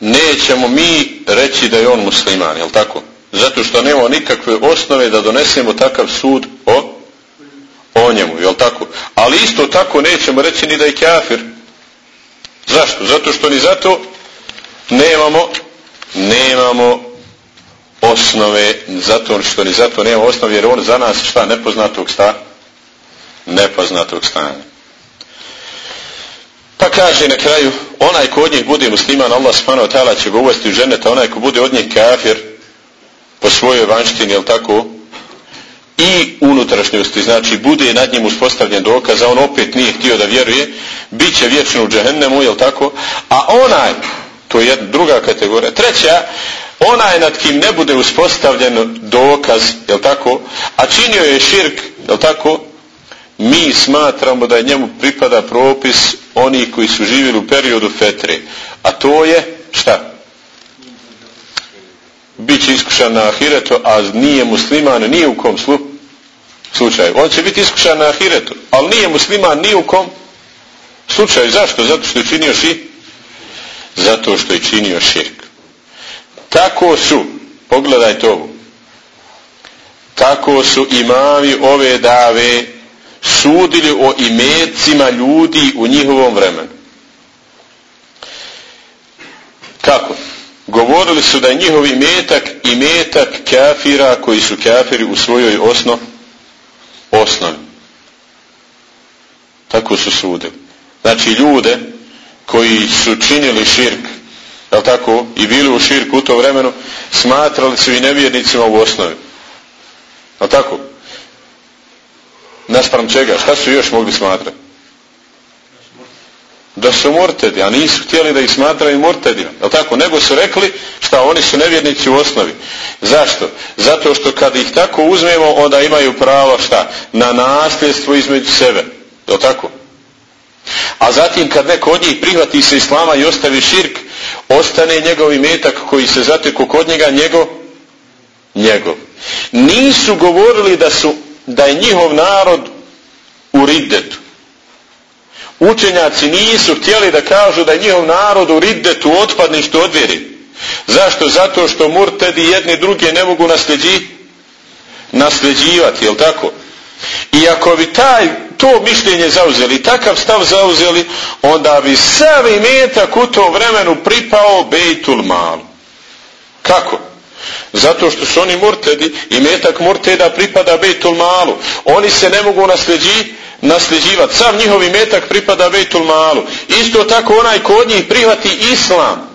S1: nećemo mi reći da je on musliman, je tako? Zato što nema nikakve osnove da donesemo takav sud o, o njemu, je tako? Ali isto tako nećemo reći ni da je kafir. Zašto? Zato što ni zato nemamo nemamo osnove zato što ni zato nema osnove jer on za nas šta nepoznatog sta nepoznatog stanja pa kaže na kraju onaj ko od njih bude musliman Allah subhanahu wa ta'ala će ga uvesti u ženeta onaj ko bude od njih kafir po svojoj vanštini jel tako? I unutrašnjosti znači bude nad njim uspostavljen dokaz a on opet nije htio da vjeruje bit će vječno u džehennemu jel tako? A onaj to je jedna druga kategorija. Treća onaj nad kim ne bude uspostavljen dokaz, jel tako, a činio je širk, jel tako, mi smatramo da njemu pripada propis onih koji su živjeli u periodu fetre. A to je, šta? Biće iskušan na ahiretu, a nije musliman nije u kom slu, slučaju. On će biti iskušan na ahiretu, ali nije musliman ni u kom slučaju. Zašto? Zato što je činio širk. Zato što je činio širk. Tako su, pogledajte ovo, tako su imami ove dave sudili o imecima ljudi u njihovom vremenu. Kako? Govorili su da je njihov imetak imetak kafira koji su kafiri u svojoj osno, osnovi. Tako su sudili. Znači ljude koji su činili širk jel tako, i bili u širku u to vremenu, smatrali su i nevjernicima u osnovi. Jel tako? Naspram čega? Šta su još mogli smatrati? Da su mortedi, a nisu htjeli da ih smatraju mortedima. Jel tako? Nego su rekli šta oni su nevjernici u osnovi. Zašto? Zato što kad ih tako uzmemo, onda imaju pravo šta? Na nasljedstvo između sebe. Jel tako? A zatim kad neko od njih prihvati se islama i ostavi širk, ostane njegov imetak koji se zateku kod njega njegov njegov. Nisu govorili da su da je njihov narod u riddetu. Učenjaci nisu htjeli da kažu da je njihov narod u riddetu otpadništu od vjeri. Zašto? Zato što murtedi jedni druge ne mogu nasljeđi, nasljeđivati, jel tako? I ako bi taj, to mišljenje zauzeli, takav stav zauzeli, onda bi sav imetak u to vremenu pripao Bejtul Malu. Kako? Zato što su oni murtedi i metak murteda pripada Bejtul Malu. Oni se ne mogu nasljeđi, nasljeđivati. Sam njihov metak pripada Bejtul Malu. Isto tako onaj kod njih prihvati Islam.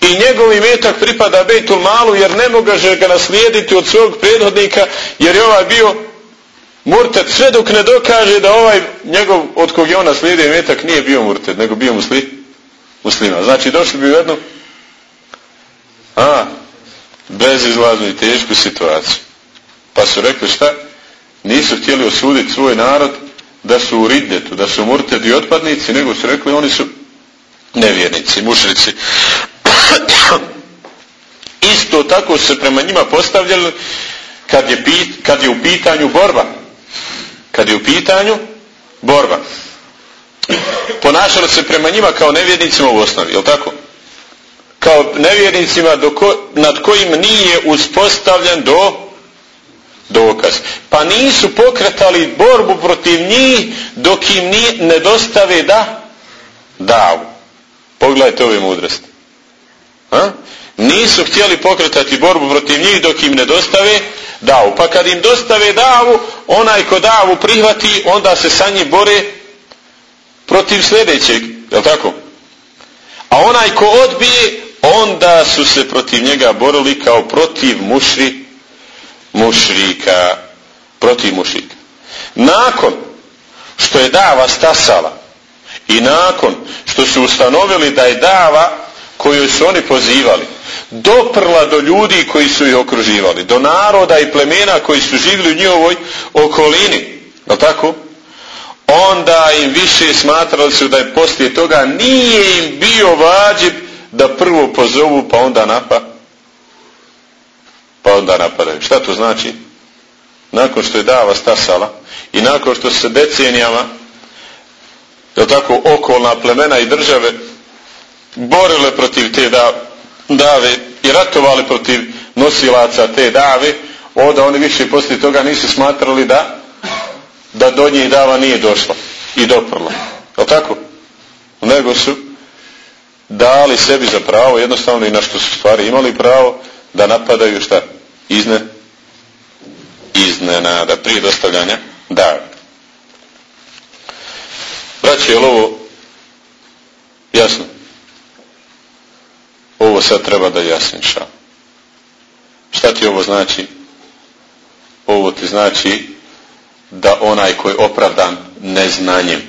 S1: I njegov metak pripada Bejtul Malu jer ne može ga naslijediti od svog prethodnika jer je ovaj bio murted sve dok ne dokaže da ovaj njegov od kog je on naslijedio metak nije bio murted nego bio musli, muslima. Znači došli bi u jednu a, bezizlaznu i tešku situaciju. Pa su rekli šta? Nisu htjeli osuditi svoj narod da su u riddetu, da su murtedi otpadnici, nego su rekli oni su nevjernici, mušrici. Isto tako su se prema njima postavljali kad je, pit, kad je u pitanju borba kad je u pitanju borba. Ponašali se prema njima kao nevjednicima u osnovi, je tako? Kao nevjernicima nad kojim nije uspostavljen do dokaz. Pa nisu pokretali borbu protiv njih dok im ne dostave da davu. Pogledajte ove mudrosti. Ha? Nisu htjeli pokretati borbu protiv njih dok im ne dostave davu. Pa kad im dostave davu, onaj ko davu prihvati, onda se sa njim bore protiv sljedećeg. Jel tako? A onaj ko odbije, onda su se protiv njega borili kao protiv mušri, mušrika. Protiv mušrika. Nakon što je dava stasala i nakon što su ustanovili da je dava koju su oni pozivali doprla do ljudi koji su ih okruživali, do naroda i plemena koji su živjeli u njihovoj okolini, je tako? Onda im više smatrali su da je poslije toga nije im bio vađib da prvo pozovu pa onda napa pa onda napadaju. Šta to znači? Nakon što je dava stasala i nakon što se decenijama je tako okolna plemena i države borile protiv te dave i ratovali protiv nosilaca te dave, onda oni više poslije toga nisu smatrali da da do njih dava nije došla i doprla. Je tako? Nego su dali sebi za pravo jednostavno i na što su stvari imali pravo da napadaju šta? Izne iznenada prije dostavljanja dave. Braći, je li ovo jasno? Ovo sad treba da jasniša. Šta ti ovo znači? Ovo ti znači da onaj koji je opravdan neznanjem.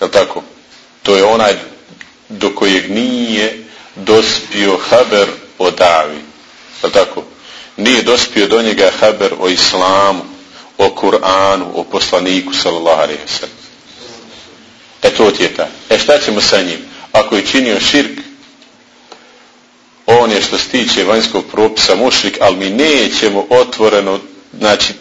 S1: Je tako? To je onaj do kojeg nije dospio haber o davi. Tako? Nije dospio do njega haber o islamu, o Kur'anu, o poslaniku sallallahu alaihi sallam. E to ti je taj. E šta ćemo sa njim? Ako je činio širk, on je što se tiče vanjskog propisa mušrik, ali mi nećemo otvoreno, znači,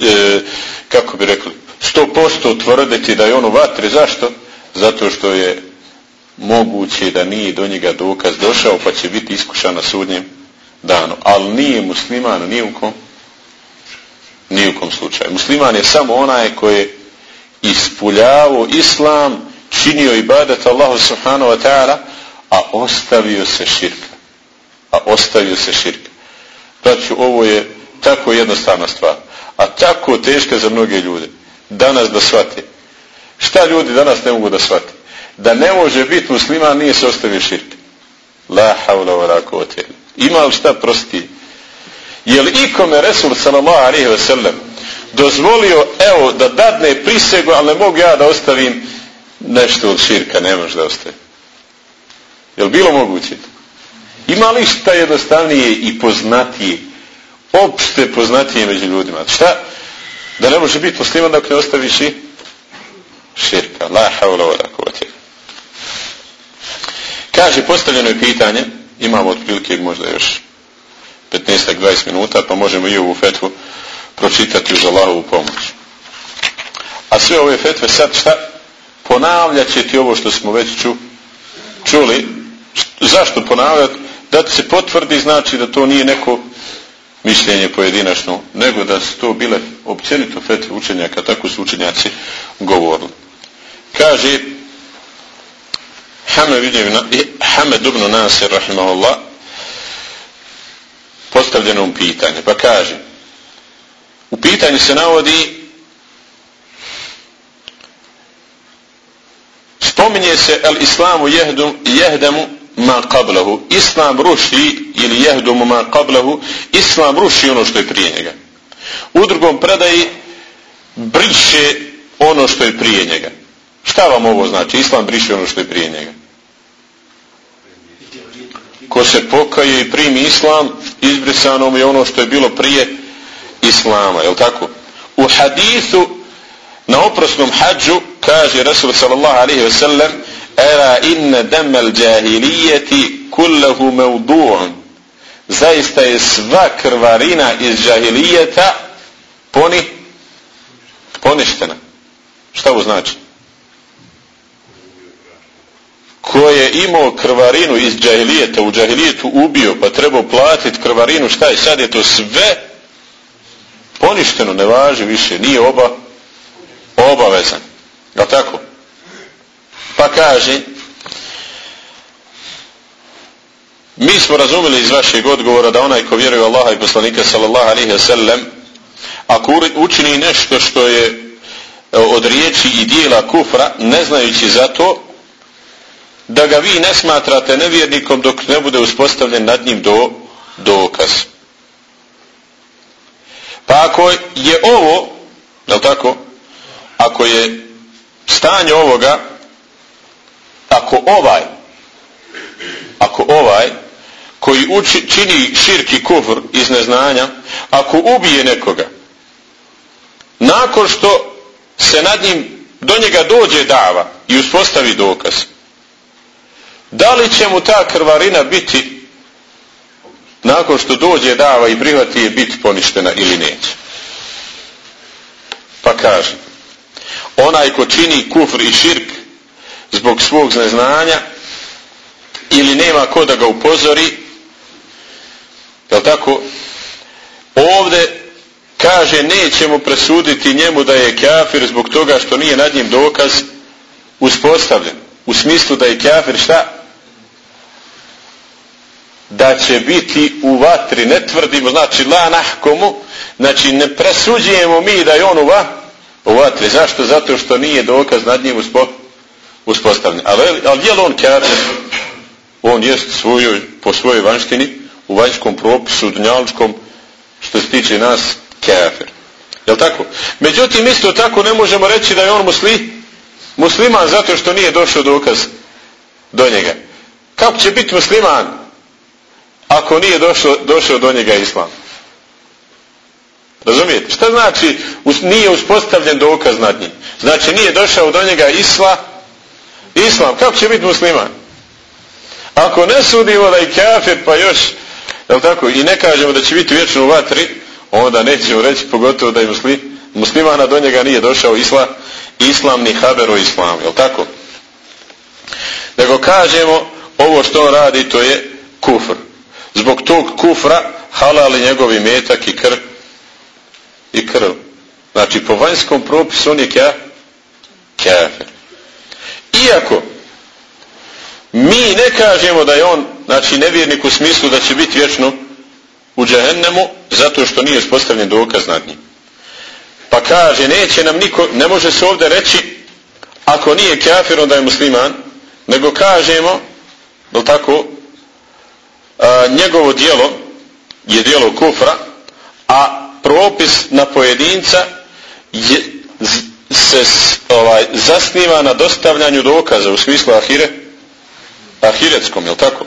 S1: e, kako bi rekli, sto posto tvrditi da je on u vatri. Zašto? Zato što je moguće da nije do njega dokaz došao, pa će biti iskušan na sudnjem danu. Ali nije musliman, nije u kom, nije u kom slučaju. Musliman je samo onaj koji je ispuljavao islam, činio ibadet Allahu subhanahu wa ta'ala, a ostavio se širka. A ostavio se širka. Znači, ovo je tako jednostavna stvar. A tako teška za mnoge ljude. Danas da shvate. Šta ljudi danas ne mogu da shvate? Da ne može biti musliman nije se ostavio širka. La havla wa la Ima li šta prosti? Je li ikome Resul sallallahu alaihi wa sallam dozvolio, evo, da dadne prisegu, ali ne mogu ja da ostavim nešto od širka, ne može da ostavi. Je li bilo moguće? Ima li šta jednostavnije i poznatije, opšte poznatije među ljudima? Šta? Da ne može biti musliman dok ne ostaviš i širka. La haula wa Kaže, postavljeno je pitanje, imamo otprilike možda još 15-20 minuta, pa možemo i ovu fetvu pročitati uz Allahovu pomoć. A sve ove fetve sad šta? Ponavljat će ti ovo što smo već ču, čuli. Zašto ponavljati? Da ti se potvrdi znači da to nije neko mišljenje pojedinačno, nego da su to bile općenito fetve učenjaka, tako su učenjaci govorili. Kaže Hamed ibn Nasir rahimahullah postavljeno pitanje, pa kaže u pitanju se navodi spominje se el islamu jehdemu ma qablahu. Islam ruši ili jehdumu ma qablahu islam ruši ono što je prije njega. U drugom predaji briše ono što je prije njega. Šta vam ovo znači? Islam briše ono što je prije njega ko se pokaje i primi islam izbrisano mu je ono što je bilo prije islama, je tako? U hadisu na oprosnom hađu kaže Rasul sallallahu alaihi ve sellem era inne demel džahilijeti kullahu mevdu'un zaista je sva krvarina iz džahilijeta poni poništena. Šta ovo znači ko je imao krvarinu iz džahilijeta, u džahilijetu ubio, pa trebao platiti krvarinu, šta je sad je to sve poništeno, ne važi više, nije oba obavezan. Je tako? Pa kaže, mi smo razumjeli iz vašeg odgovora da onaj ko vjeruje Allaha i poslanika sallallahu alaihi wa sallam, ako učini nešto što je e, od riječi i dijela kufra, ne znajući za to, da ga vi ne smatrate nevjernikom dok ne bude uspostavljen nad njim do, dokaz. Pa ako je ovo, je tako, ako je stanje ovoga, ako ovaj, ako ovaj, koji uči, čini širki kufr iz neznanja, ako ubije nekoga, nakon što se nad njim, do njega dođe dava i uspostavi dokaz, da li će mu ta krvarina biti nakon što dođe dava i prihvati je biti poništena ili neće? Pa kaže, onaj ko čini kufr i širk zbog svog neznanja ili nema ko da ga upozori, jel tako, ovdje kaže nećemo presuditi njemu da je kafir zbog toga što nije nad njim dokaz uspostavljen. U smislu da je kafir šta? Da će biti u vatri, ne tvrdimo, znači la nahkomu, znači ne presuđujemo mi da je on u, u vatri. Zašto? Zato što nije dokaz nad njim uspo, uspostavljen. Ali, ali je li on kafir? On jest svojoj, po svojoj vanštini, u vanjskom propisu, dunjalučkom, što se tiče nas, kafir. Jel tako? Međutim, isto tako ne možemo reći da je on musli, musliman zato što nije došao dokaz do njega. Kako će biti musliman ako nije došao, došao do njega islam? Razumijete? Šta znači nije uspostavljen dokaz nad njim? Znači nije došao do njega isla, islam. Kako će biti musliman? Ako ne sudimo da je kafir pa još, jel tako, i ne kažemo da će biti vječno u vatri, onda nećemo reći pogotovo da je muslim, muslimana do njega nije došao isla, islam ni haber o islamu, jel tako? Nego kažemo ovo što on radi to je kufr. Zbog tog kufra halali njegovi metak i krv i krv. Znači po vanjskom propisu on je kafir. Iako mi ne kažemo da je on znači nevjernik u smislu da će biti vječno u džahennemu zato što nije uspostavljen dokaz nad njim. Pa kaže, neće nam niko, ne može se ovdje reći ako nije kafir onda je musliman, nego kažemo, je tako, njegovo dijelo je dijelo kufra, a propis na pojedinca je, se ovaj, zasniva na dostavljanju dokaza u smislu ahire, ahiretskom, je tako?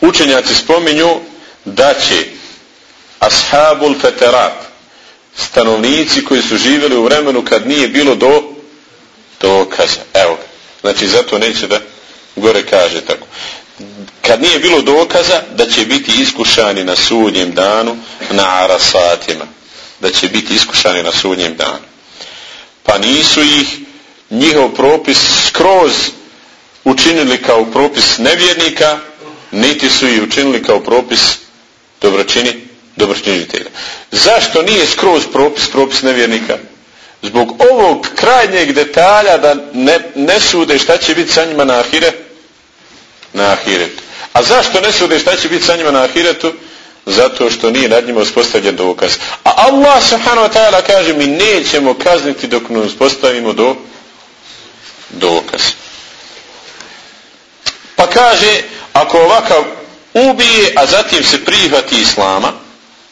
S1: Učenjaci spominju da će ashabul feterat stanovnici koji su živjeli u vremenu kad nije bilo do dokaza. Evo. Znači zato neće da gore kaže tako. Kad nije bilo dokaza da će biti iskušani na sudnjem danu na arasatima. Da će biti iskušani na sudnjem danu. Pa nisu ih njihov propis skroz učinili kao propis nevjernika, niti su ih učinili kao propis dobročini, dobročinitelja. Zašto nije skroz propis, propis nevjernika? Zbog ovog krajnjeg detalja da ne, ne sude šta će biti sa njima na ahire? Na ahiretu. A zašto ne sude šta će biti sa njima na ahiretu? Zato što nije nad njima uspostavljen dokaz. A Allah subhanahu wa ta'ala kaže mi nećemo kazniti dok ne uspostavimo do dokaz. Pa kaže ako ovakav ubije, a zatim se prihvati islama,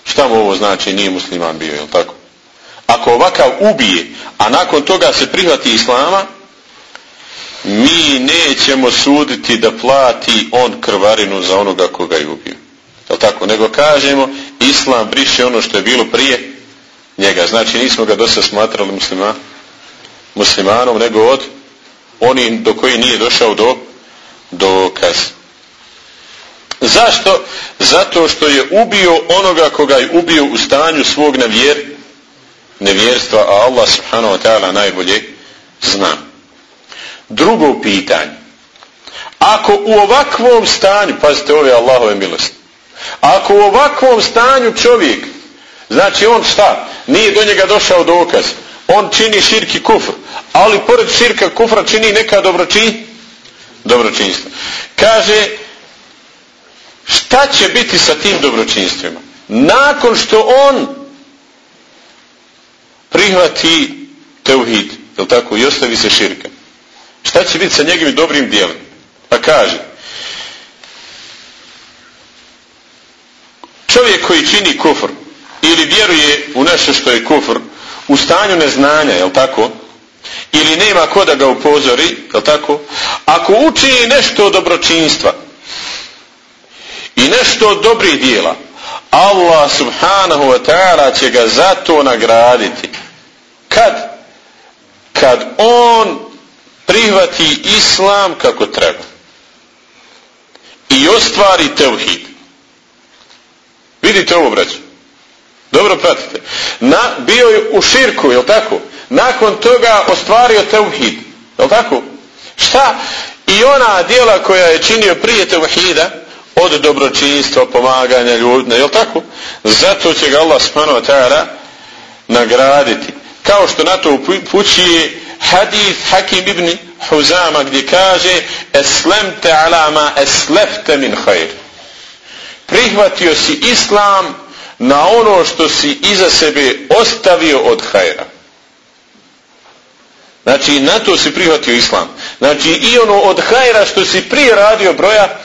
S1: šta mu ovo znači, nije musliman bio, je tako? Ako ovakav ubije, a nakon toga se prihvati islama, mi nećemo suditi da plati on krvarinu za onoga koga je ubio. Je tako? Nego kažemo, islam briše ono što je bilo prije njega. Znači nismo ga dosta smatrali muslima, muslimanom, nego od oni do koji nije došao do dokaz. Zašto? Zato što je ubio onoga koga je ubio u stanju svog nevjer, nevjerstva, a Allah subhanahu wa ta'ala najbolje zna. Drugo pitanje. Ako u ovakvom stanju, pazite ove Allahove milosti, ako u ovakvom stanju čovjek, znači on šta? Nije do njega došao dokaz. On čini širki kufr, ali pored širka kufra čini neka dobročin, dobročinstva. Kaže, šta će biti sa tim dobročinstvima? Nakon što on prihvati teuhid, jel tako, i ostavi se širka. Šta će biti sa njegovim dobrim dijelom? Pa kaže, čovjek koji čini kufr ili vjeruje u nešto što je kufr u stanju neznanja, jel tako? Ili nema ko da ga upozori, jel tako? Ako učini nešto od dobročinstva i nešto od dobrih dijela, Allah subhanahu wa ta'ala će ga zato nagraditi. Kad? Kad on prihvati islam kako treba. I ostvari tevhid. Vidite ovo, braću. Dobro pratite. Na, bio je u širku, jel tako? Nakon toga ostvario tevhid. Jel tako? Šta? I ona dijela koja je činio prije tevhida, od dobročinstva, pomaganja ljudima, jel tako? Zato će ga Allah subhanahu nagraditi. Kao što na to upućuje hadith Hakim ibn Huzama gdje kaže Eslemte alama eslefte min hajr. Prihvatio si islam na ono što si iza sebe ostavio od hajra. Znači, na to si prihvatio islam. Znači, i ono od hajra što si prije radio broja,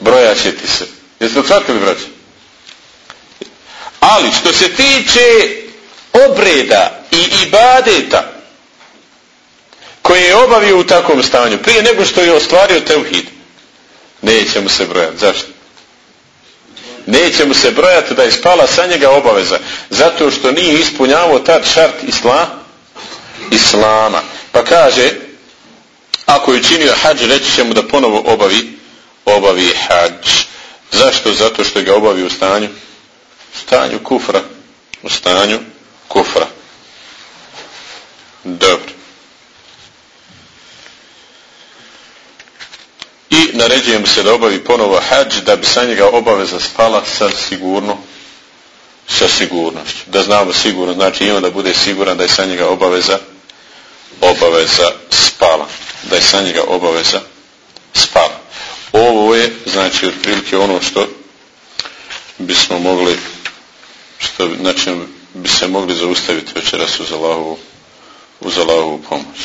S1: broja će ti se. Jeste shvatili, braći? Ali, što se tiče obreda i ibadeta koje je obavio u takvom stanju, prije nego što je ostvario teuhid, neće mu se brojati. Zašto? Neće mu se brojati da je spala sa njega obaveza, zato što nije ispunjavao tad šart isla, islama. Pa kaže, ako je činio hađ, reći će mu da ponovo obavi, obavi hađ. Zašto? Zato što ga obavi u stanju, u stanju kufra, u stanju kufra. Dobro. I naređuje mu se da obavi ponovo hađ da bi sa njega obaveza spala sa sigurno sa sigurnošću. Da znamo sigurno, znači ima da bude siguran da je sa njega obaveza obaveza spala. Da je sa njega obaveza spala. Ovo je, znači, otprilike ono što bismo mogli, što, znači, bi se mogli zaustaviti večeras uz Allahovu, uz Allahovu pomoć.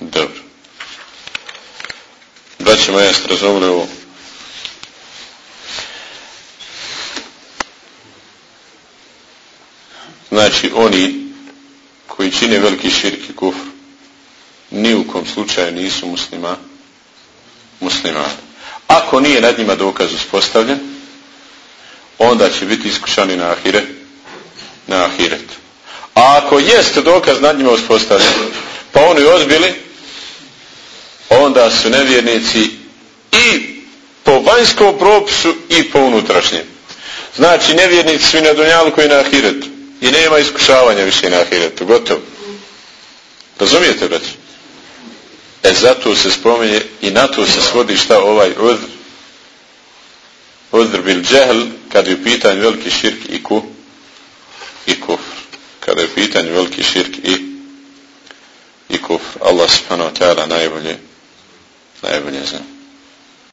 S1: Dobro. Braće moja? Znači, oni koji čine veliki širki kufr, ni u kom slučaju nisu muslima, muslimani. Ako nije nad njima dokaz uspostavljen, onda će biti iskušani na ahire, na ahiret. A ako jest dokaz nad njima uspostavljen, pa oni ozbili, onda su nevjernici i po vanjskom propisu i po unutrašnjem. Znači nevjernici su i na Dunjalku i na Ahiretu. I nema iskušavanja više na Ahiretu. Gotovo. Razumijete, braći? E zato se spominje i na to se svodi šta ovaj udr. Udr bil džehl kada je u pitanju veliki širk i ku i kufr. Kada je u pitanju veliki širk i i kufr. Allah subhanahu wa ta'ala najbolje najbolje zna.